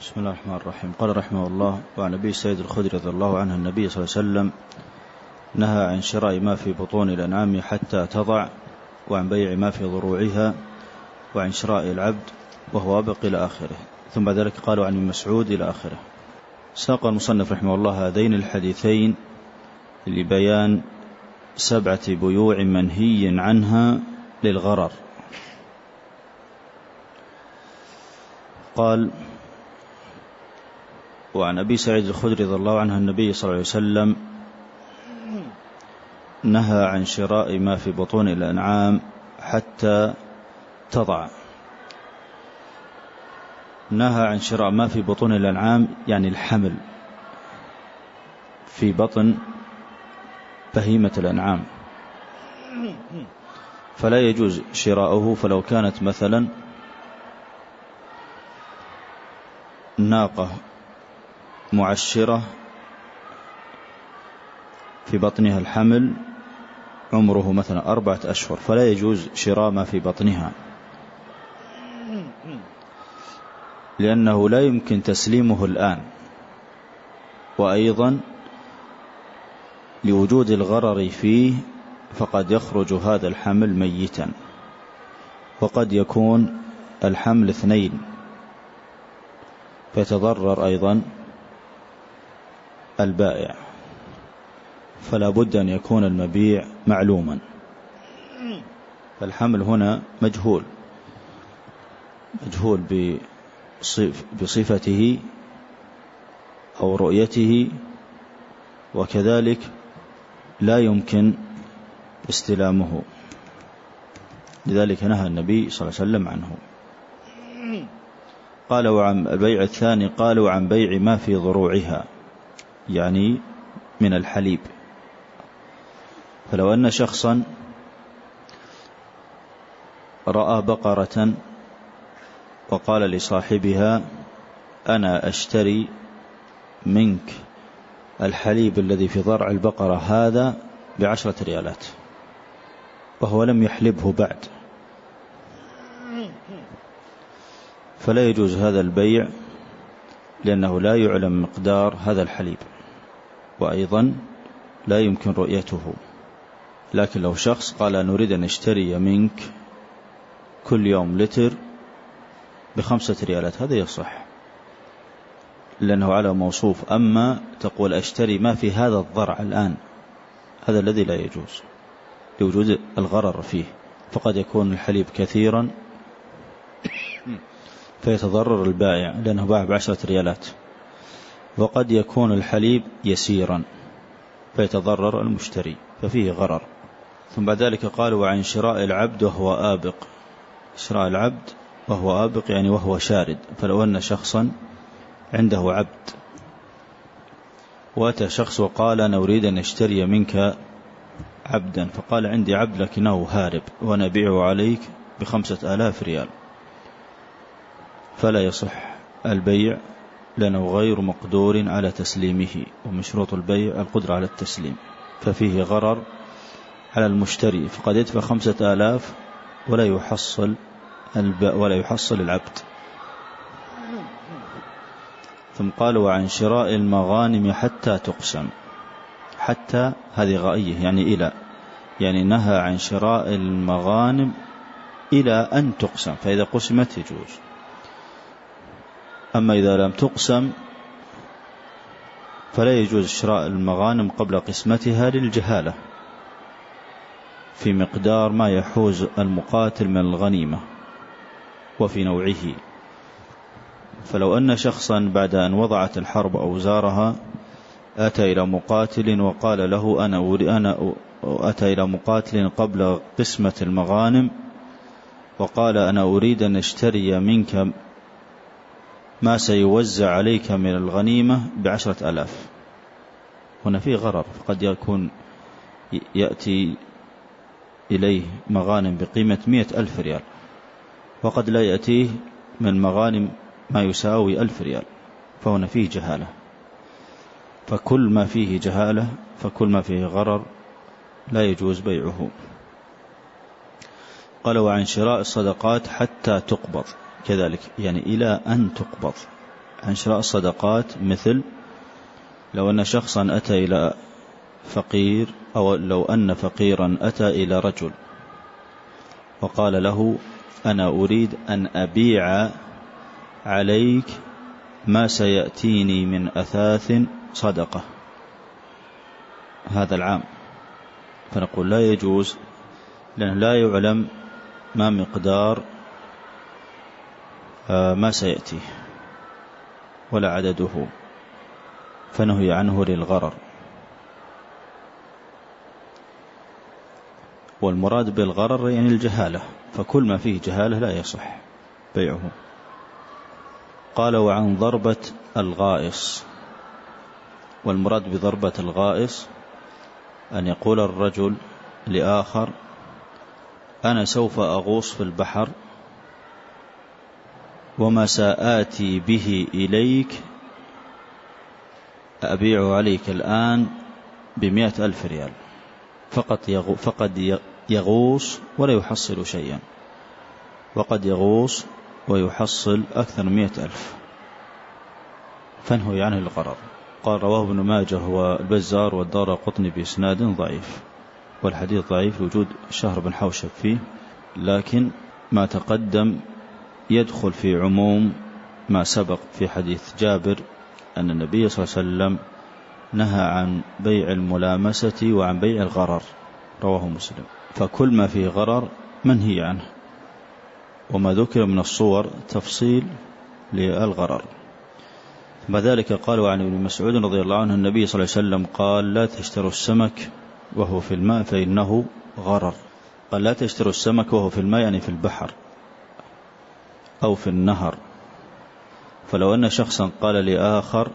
بسم الله الرحمن الرحيم. قال رحمه الله وعن أبي سيد الخدري رضي الله عنه النبي صلى الله عليه وسلم نهى عن شراء ما في بطون الأنعام حتى تضع وعن بيع ما في ضروعها وعن شراء العبد وهو أبق إلى آخره. ثم بعد ذلك قالوا عن مسعود إلى آخره ساق المصنف رحمه الله هذين الحديثين لبيان سبعة بيوع منهي عنها للغرر. قال وعن أبي سعيد الخدري رضي الله عنه النبي صلى الله عليه وسلم نهى عن شراء ما في بطون الأنعام حتى تضع. نهى عن شراء ما في بطون الأنعام يعني الحمل في بطن بهيمة الأنعام. فلا يجوز شراؤه فلو كانت مثلا ناقة. معشرة في بطنها الحمل عمره مثلا أربعة أشهر فلا يجوز شراء ما في بطنها. لأنه لا يمكن تسليمه الآن. وأيضا لوجود الغرر فيه فقد يخرج هذا الحمل ميتا. وقد يكون الحمل اثنين. فيتضرر أيضا البائع. فلا بد أن يكون المبيع معلوما. فالحمل هنا مجهول. مجهول بصفته أو رؤيته. وكذلك لا يمكن استلامه. لذلك نهى النبي صلى الله عليه وسلم عنه. قال وعن البيع الثاني قالوا عن بيع ما في ضروعها. يعني من الحليب. فلو أن شخصا رأى بقرة وقال لصاحبها أنا أشتري منك الحليب الذي في ضرع البقرة هذا بعشرة ريالات. وهو لم يحلبه بعد. فلا يجوز هذا البيع لأنه لا يعلم مقدار هذا الحليب. وأيضا لا يمكن رؤيته. لكن لو شخص قال نريد أن نشتري منك كل يوم لتر بخمسة ريالات هذا يصح. لأنه على موصوف. أما تقول أشتري ما في هذا الضرع الآن هذا الذي لا يجوز لوجود الغرر فيه. فقد يكون الحليب كثيرا فيتضرر البائع لأنه باع بعشرة ريالات. وقد يكون الحليب يسيرا فيتضرر المشتري ففيه غرر. ثم بعد ذلك قالوا وعن شراء العبد وهو آبق. شراء العبد وهو آبق يعني وهو شارد. فلو أن شخصا عنده عبد وأتى شخص وقال أنا أريد أن أشتري منك عبدا. فقال عندي عبد لكنه هارب وأنا أبيعه عليك بخمسة آلاف ريال. فلا يصح البيع لأنه غير مقدور على تسليمه ومن شروط البيع القدرة على التسليم. ففيه غرر على المشتري فقد يدفع خمسة آلاف ولا يحصل ولا يحصل العبد. ثم قال وعن شراء المغانم حتى تقسم. حتى هذه غائية يعني إلى يعني نهى عن شراء المغانم إلى أن تقسم فإذا قسمت يجوز. أما إذا لم تقسم فلا يجوز شراء المغانم قبل قسمتها للجهالة في مقدار ما يحوز المقاتل من الغنيمة وفي نوعه. فلو أن شخصا بعد أن وضعت الحرب أوزارها أتى إلى مقاتل وقال له أنا أنا أتى إلى مقاتل قبل قسمة المغانم وقال أنا أريد أن أشتري منك ما سيوزع عليك من الغنيمة بعشرة ألاف. هنا في غرر فقد يكون يأتي إليه مغانم بقيمة مئة ألف ريال. وقد لا يأتيه من مغانم ما يساوي ألف ريال. فهنا فيه جهالة. فكل ما فيه جهالة فكل ما فيه غرر لا يجوز بيعه. قال وعن شراء الصدقات حتى تقبض. كذلك. يعني إلى أن تقبض. عن شراء الصدقات مثل لو أن شخصا أتى إلى فقير أو لو أن فقيرا أتى إلى رجل وقال له أنا أريد أن أبيع عليك ما سيأتيني من أثاث صدقة. هذا العام. فنقول لا يجوز لأنه لا يعلم ما مقدار ما سيأتي ولا عدده. فنهي عنه للغرر. والمراد بالغرر يعني الجهالة فكل ما فيه جهالة لا يصح بيعه. قال وعن ضربة الغائص. والمراد بضربة الغائص أن يقول الرجل لآخر أنا سوف أغوص في البحر وما سآتي به إليك أبيع عليك الآن بمئة ألف ريال. فقط فقد يغوص ولا يحصل شيئا. وقد يغوص ويحصل أكثر من مئة ألف. فانهي عنه القرار. قال رواه ابن ماجه والبزار والدار قطني بإسناد ضعيف والحديث ضعيف وجود شهر بن حوشب فيه لكن ما تقدم يدخل في عموم ما سبق في حديث جابر أن النبي صلى الله عليه وسلم نهى عن بيع الملامسة وعن بيع الغرر. رواه مسلم. فكل ما فيه غرر منهي عنه. وما ذكر من الصور تفصيل للغرر. ثم ذلك قال عن ابن مسعود رضي الله عنه النبي صلى الله عليه وسلم قال لا تشتروا السمك وهو في الماء فإنه غرر. قال لا تشتروا السمك وهو في الماء يعني في البحر. أو في النهر. فلو أن شخصا قال لآخر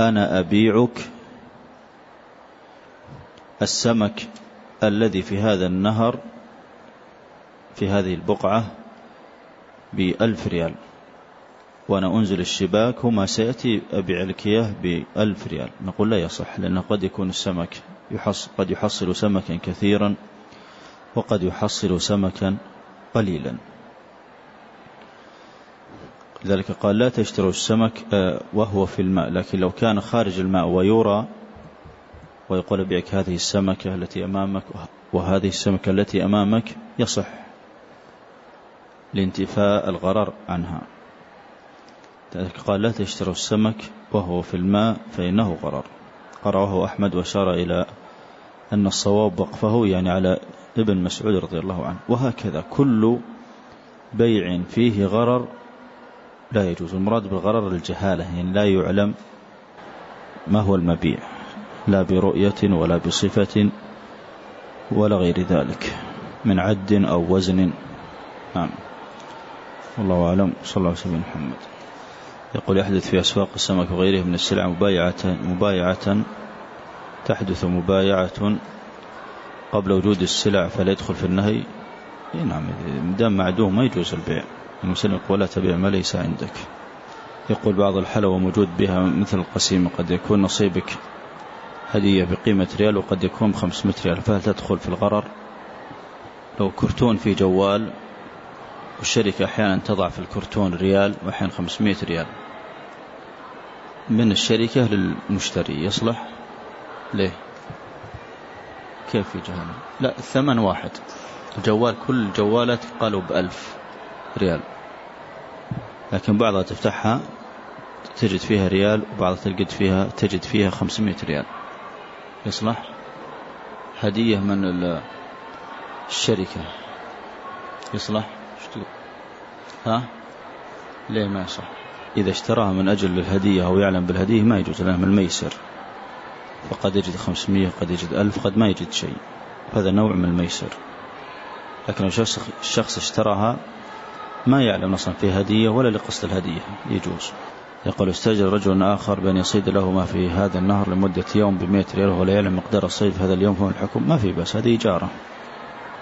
أنا أبيعك السمك الذي في هذا النهر في هذه البقعة بألف ريال. وأنا أنزل الشباك وما سيأتي أبيع لك إياه بألف ريال. نقول لا يصح لأنه قد يكون السمك يحصل قد يحصل سمكا كثيرا وقد يحصل سمكا قليلا. لذلك قال لا تشتروا السمك آه، وهو في الماء لكن لو كان خارج الماء ويرى ويقول بيعك هذه السمكة التي أمامك وهذه السمكة التي أمامك يصح لانتفاء الغرر عنها. لذلك قال لا تشتروا السمك وهو في الماء فإنه غرر. قرأه أحمد وأشار إلى أن الصواب وقفه يعني على ابن مسعود رضي الله عنه. وهكذا كل بيع فيه غرر لا يجوز. المراد بالغرر الجهالة يعني لا يعلم ما هو المبيع لا برؤية ولا بصفة ولا غير ذلك من عد أو وزن. نعم. والله أعلم. صلى الله عليه وسلم. محمد. يقول يحدث في أسواق السمك وغيره من السلع مبايعة, مبايعة تحدث مبايعة قبل وجود السلع فلا يدخل في النهي. نعم دام معدوم ما يجوز البيع. المسلم يقول لا تبيع ما ليس عندك. يقول بعض الحلوى موجود بها مثل القسيمة قد يكون نصيبك هدية بقيمة ريال وقد يكون بخمسمائة ريال. فهل تدخل في الغرر؟ لو كرتون في جوال والشركة أحيانا تضع في الكرتون ريال وأحيانا خمسمائة ريال. من الشركة للمشتري يصلح؟ ليه؟ كيف في جهنم؟ لا الثمن واحد. الجوال كل الجوالات قالوا بألف ريال. لكن بعضها تفتحها تجد فيها ريال وبعضها تجد فيها تجد فيها 500 ريال. يصلح؟ هدية من الشركة. يصلح؟ ها؟ ليه ما يصح إذا اشتراها من أجل الهدية أو يعلم بالهدية ما يجوز لها من الميسر. فقد يجد خمسمية قد يجد ألف قد ما يجد شيء. هذا نوع من الميسر. لكن الشخص اشتراها ما يعلم أصلا في هدية ولا لقصد الهدية. يجوز. يقول استاجر رجل آخر بأن يصيد له ما في هذا النهر لمدة يوم بمئة ريال وهو لا يعلم مقدار الصيد في هذا اليوم فهو الحكم. ما في بس هذه إجارة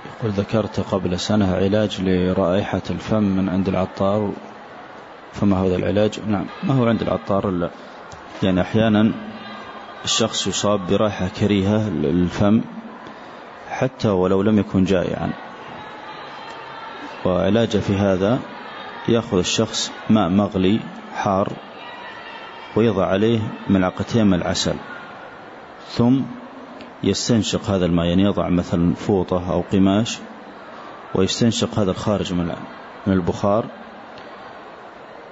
يقول ذكرت قبل سنة علاج لرائحة الفم من عند العطار. فما هو ذا العلاج؟ نعم. ما هو عند العطار إلا يعني أحيانا الشخص يصاب برائحة كريهة للفم حتى ولو لم يكن جائعا. وعلاجه في هذا يأخذ الشخص ماء مغلي حار ويضع عليه ملعقتين من العسل ثم يستنشق هذا الماء يعني يضع مثلا فوطة أو قماش ويستنشق هذا الخارج من البخار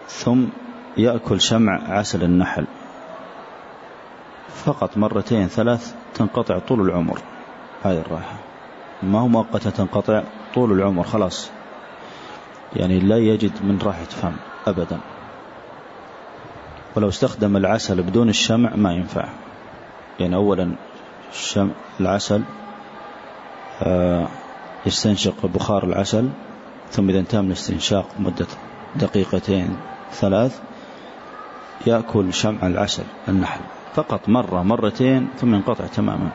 ثم يأكل شمع عسل النحل. فقط مرتين ثلاث تنقطع طول العمر هذه الراحة ما هو مؤقتة تنقطع طول العمر خلاص. يعني لا يجد من راحة فم أبدا. ولو استخدم العسل بدون الشمع ما ينفع. يعني أولا الشمع العسل آه، يستنشق بخار العسل ثم إذا انتهى من الاستنشاق مدة دقيقتين ثلاث يأكل شمع العسل النحل. فقط مرة مرتين ثم ينقطع تماما.